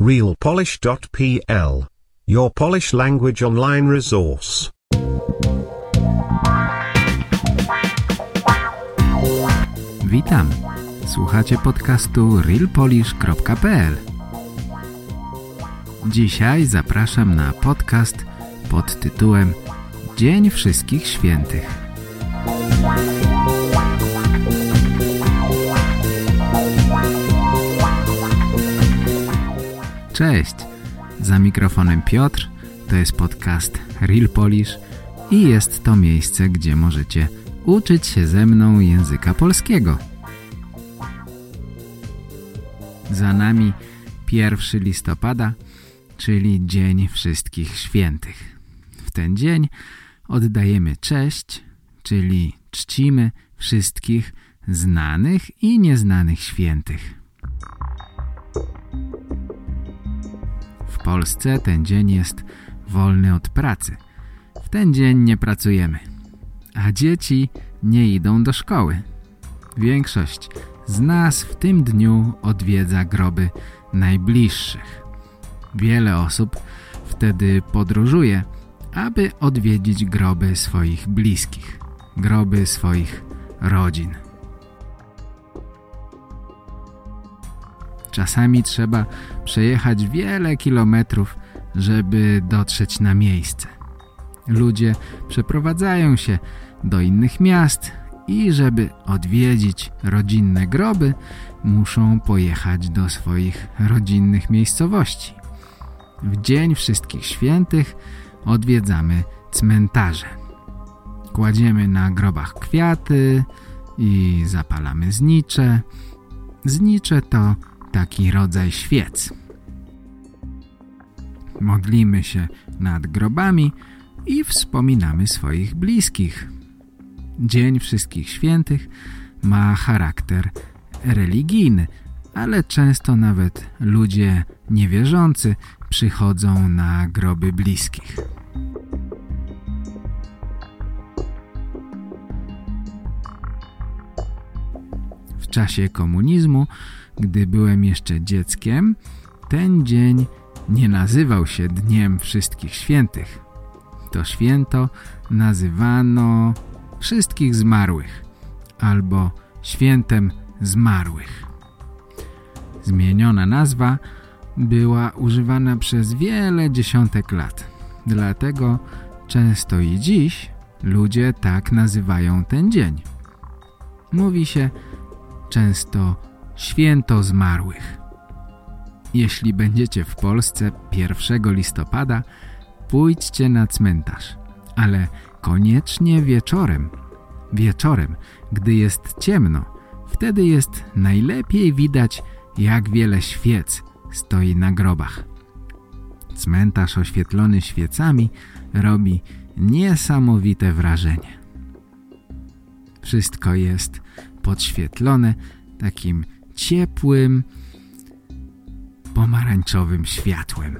realpolish.pl. Your Polish language online resource. Witam. Słuchacie podcastu realpolish.pl. Dzisiaj zapraszam na podcast pod tytułem Dzień Wszystkich Świętych. Cześć, za mikrofonem Piotr, to jest podcast Real Polish i jest to miejsce, gdzie możecie uczyć się ze mną języka polskiego. Za nami 1 listopada, czyli Dzień Wszystkich Świętych. W ten dzień oddajemy cześć, czyli czcimy wszystkich znanych i nieznanych świętych. Polsce ten dzień jest wolny od pracy. W ten dzień nie pracujemy. A dzieci nie idą do szkoły. Większość z nas w tym dniu odwiedza groby najbliższych. Wiele osób wtedy podróżuje, aby odwiedzić groby swoich bliskich, groby swoich rodzin. Czasami trzeba przejechać wiele kilometrów, żeby dotrzeć na miejsce. Ludzie przeprowadzają się do innych miast i żeby odwiedzić rodzinne groby, muszą pojechać do swoich rodzinnych miejscowości. W Dzień Wszystkich Świętych odwiedzamy cmentarze. Kładziemy na grobach kwiaty i zapalamy znicze. Znicze to taki rodzaj świec. Modlimy się nad grobami i wspominamy swoich bliskich. Dzień Wszystkich Świętych ma charakter religijny, ale często nawet ludzie niewierzący przychodzą na groby bliskich. W czasie komunizmu, gdy byłem jeszcze dzieckiem, ten dzień nie nazywał się Dniem Wszystkich Świętych. To święto nazywano Wszystkich Zmarłych albo Świętem Zmarłych. Zmieniona nazwa była używana przez wiele dziesiątek lat. Dlatego często i dziś ludzie tak nazywają ten dzień. Mówi się często święto zmarłych. Jeśli będziecie w Polsce 1 listopada, pójdźcie na cmentarz, ale koniecznie wieczorem. Wieczorem, gdy jest ciemno, wtedy jest najlepiej widać, jak wiele świec stoi na grobach. Cmentarz oświetlony świecami robi niesamowite wrażenie. Wszystko jest podświetlone takim ciepłym, pomarańczowym światłem.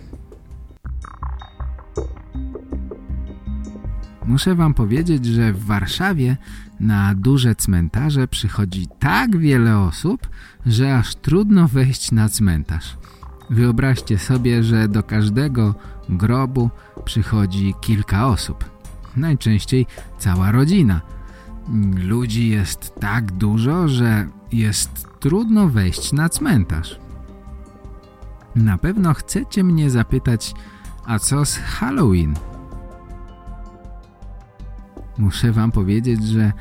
Muszę wam powiedzieć, że w Warszawie na duże cmentarze przychodzi tak wiele osób, że aż trudno wejść na cmentarz. Wyobraźcie sobie, że do każdego grobu przychodzi kilka osób. Najczęściej cała rodzina. Ludzi jest tak dużo, że jest trudno wejść na cmentarz. Na pewno chcecie mnie zapytać, a co z Halloween? Muszę wam powiedzieć, że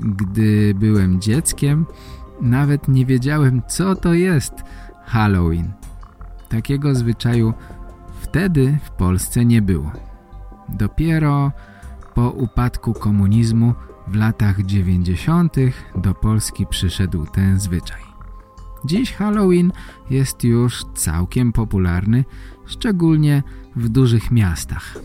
gdy byłem dzieckiem, nawet nie wiedziałem, co to jest Halloween. Takiego zwyczaju wtedy w Polsce nie było. Dopiero po upadku komunizmu w latach 90. do Polski przyszedł ten zwyczaj. Dziś Halloween jest już całkiem popularny, szczególnie w dużych miastach.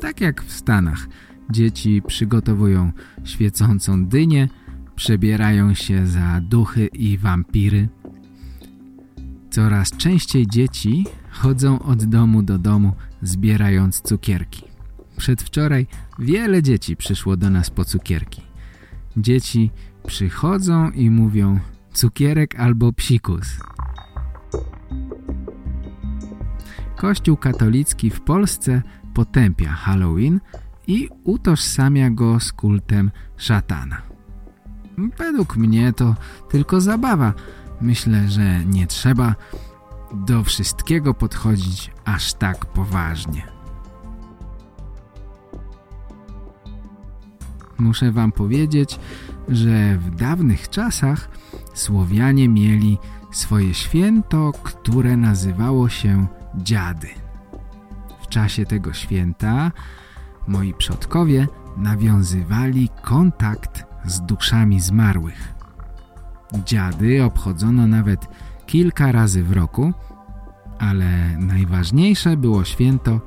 Tak jak w Stanach, dzieci przygotowują świecącą dynię, przebierają się za duchy i wampiry. Coraz częściej dzieci chodzą od domu do domu, zbierając cukierki. Przedwczoraj wiele dzieci przyszło do nas po cukierki. Dzieci przychodzą i mówią cukierek albo psikus. Kościół katolicki w Polsce potępia Halloween i utożsamia go z kultem szatana. Według mnie to tylko zabawa. Myślę, że nie trzeba do wszystkiego podchodzić aż tak poważnie. Muszę wam powiedzieć, że w dawnych czasach Słowianie mieli swoje święto, które nazywało się Dziady. W czasie tego święta moi przodkowie nawiązywali kontakt z duszami zmarłych. Dziady obchodzono nawet kilka razy w roku, ale najważniejsze było święto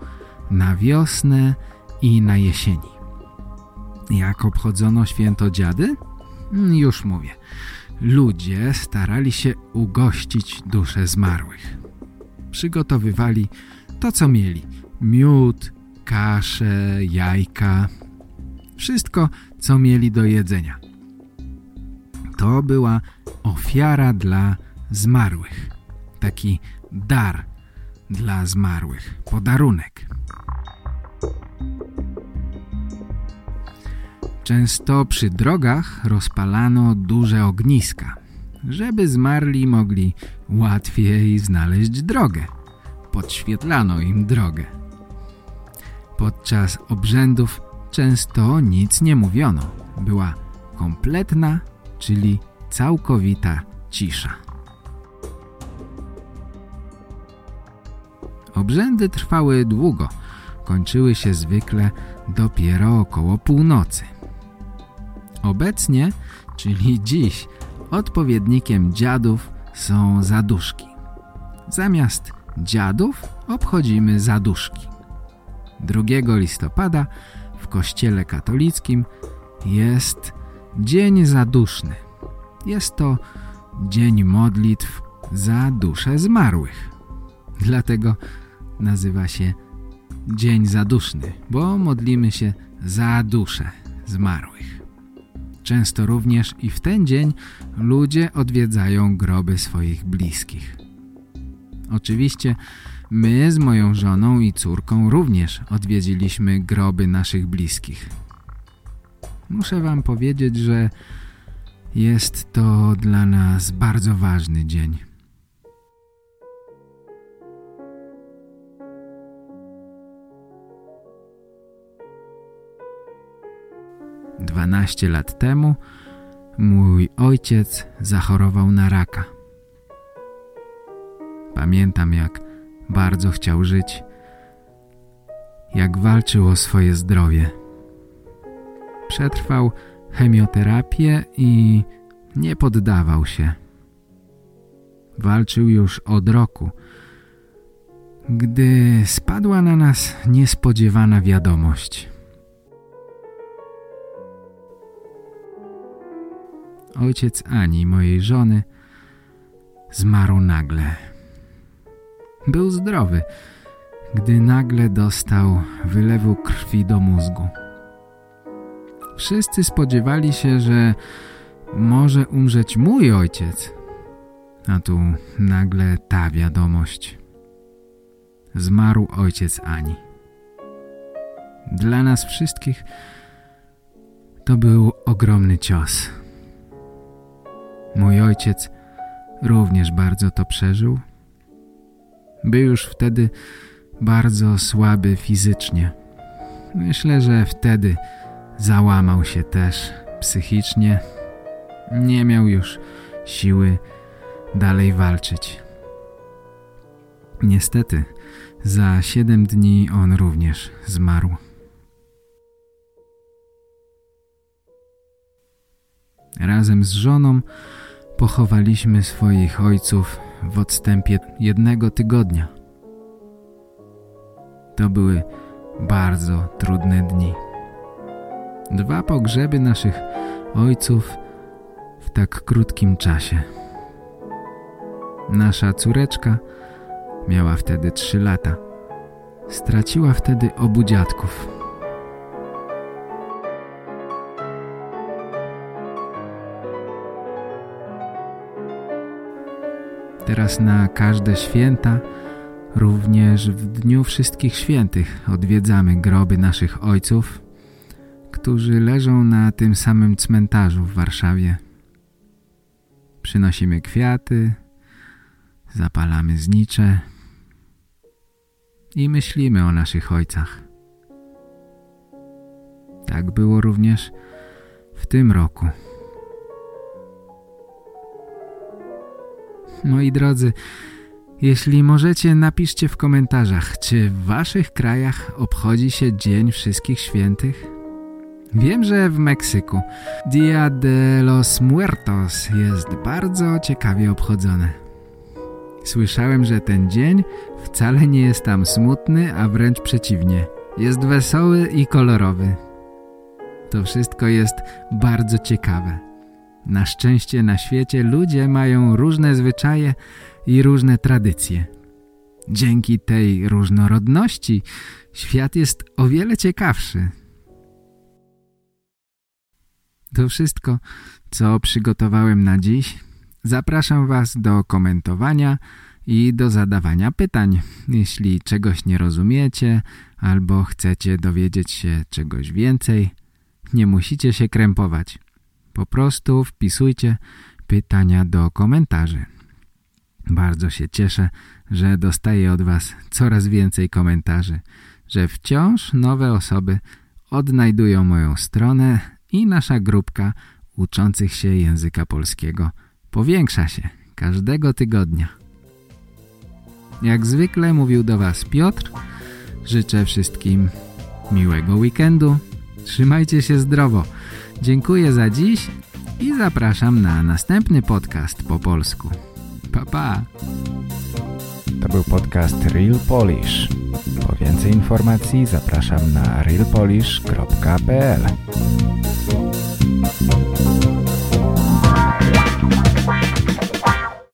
na wiosnę i na jesieni. Jak obchodzono święto dziady? Mm, już mówię. Ludzie starali się ugościć dusze zmarłych. Przygotowywali to, co mieli. Miód, kaszę, jajka. Wszystko, co mieli do jedzenia. To była ofiara dla zmarłych. Taki dar dla zmarłych. Podarunek. Często przy drogach rozpalano duże ogniska, żeby zmarli mogli łatwiej znaleźć drogę. Podświetlano im drogę. Podczas obrzędów często nic nie mówiono. Była kompletna, czyli całkowita cisza. Obrzędy trwały długo, kończyły się zwykle dopiero około północy. Obecnie, czyli dziś, odpowiednikiem dziadów są zaduszki. Zamiast dziadów obchodzimy zaduszki. 2 listopada w kościele katolickim jest Dzień Zaduszny. Jest to dzień modlitw za dusze zmarłych. Dlatego nazywa się Dzień Zaduszny, bo modlimy się za dusze zmarłych. Często również i w ten dzień ludzie odwiedzają groby swoich bliskich. Oczywiście my z moją żoną i córką również odwiedziliśmy groby naszych bliskich. Muszę wam powiedzieć, że jest to dla nas bardzo ważny dzień. Dwanaście lat temu mój ojciec zachorował na raka. Pamiętam, jak bardzo chciał żyć, jak walczył o swoje zdrowie. Przetrwał chemioterapię i nie poddawał się. Walczył już od roku, gdy spadła na nas niespodziewana wiadomość. Ojciec Ani, mojej żony, zmarł nagle. Był zdrowy, gdy nagle dostał wylewu krwi do mózgu. Wszyscy spodziewali się, że może umrzeć mój ojciec. A tu nagle ta wiadomość. Zmarł ojciec Ani. Dla nas wszystkich to był ogromny cios. Mój ojciec również bardzo to przeżył. Był już wtedy bardzo słaby fizycznie. Myślę, że wtedy załamał się też psychicznie. Nie miał już siły dalej walczyć. Niestety, za siedem dni on również zmarł. Razem z żoną pochowaliśmy swoich ojców w odstępie jednego tygodnia. To były bardzo trudne dni. Dwa pogrzeby naszych ojców w tak krótkim czasie. Nasza córeczka miała wtedy trzy lata. Straciła wtedy obu dziadków. Teraz na każde święta Również w Dniu Wszystkich Świętych odwiedzamy groby naszych ojców, którzy leżą na tym samym cmentarzu w Warszawie. Przynosimy kwiaty, zapalamy znicze i myślimy o naszych ojcach. Tak było również w tym roku. Moi drodzy, jeśli możecie, napiszcie w komentarzach, czy w waszych krajach obchodzi się Dzień Wszystkich Świętych? Wiem, że w Meksyku Dia de los Muertos jest bardzo ciekawie obchodzony. Słyszałem, że ten dzień wcale nie jest tam smutny, a wręcz przeciwnie. Jest wesoły i kolorowy. To wszystko jest bardzo ciekawe. Na szczęście na świecie ludzie mają różne zwyczaje i różne tradycje. Dzięki tej różnorodności świat jest o wiele ciekawszy. To wszystko, co przygotowałem na dziś. Zapraszam Was do komentowania i do zadawania pytań. Jeśli czegoś nie rozumiecie albo chcecie dowiedzieć się czegoś więcej, nie musicie się krępować. Po prostu wpisujcie pytania do komentarzy. Bardzo się cieszę, że dostaję od Was coraz więcej komentarzy, że wciąż nowe osoby odnajdują moją stronę i nasza grupka uczących się języka polskiego powiększa się każdego tygodnia. Jak zwykle mówił do Was Piotr. Życzę wszystkim miłego weekendu. Trzymajcie się zdrowo. Dziękuję za dziś i zapraszam na następny podcast po polsku. Pa, pa. To był podcast Real Polish. Po więcej informacji zapraszam na realpolish.pl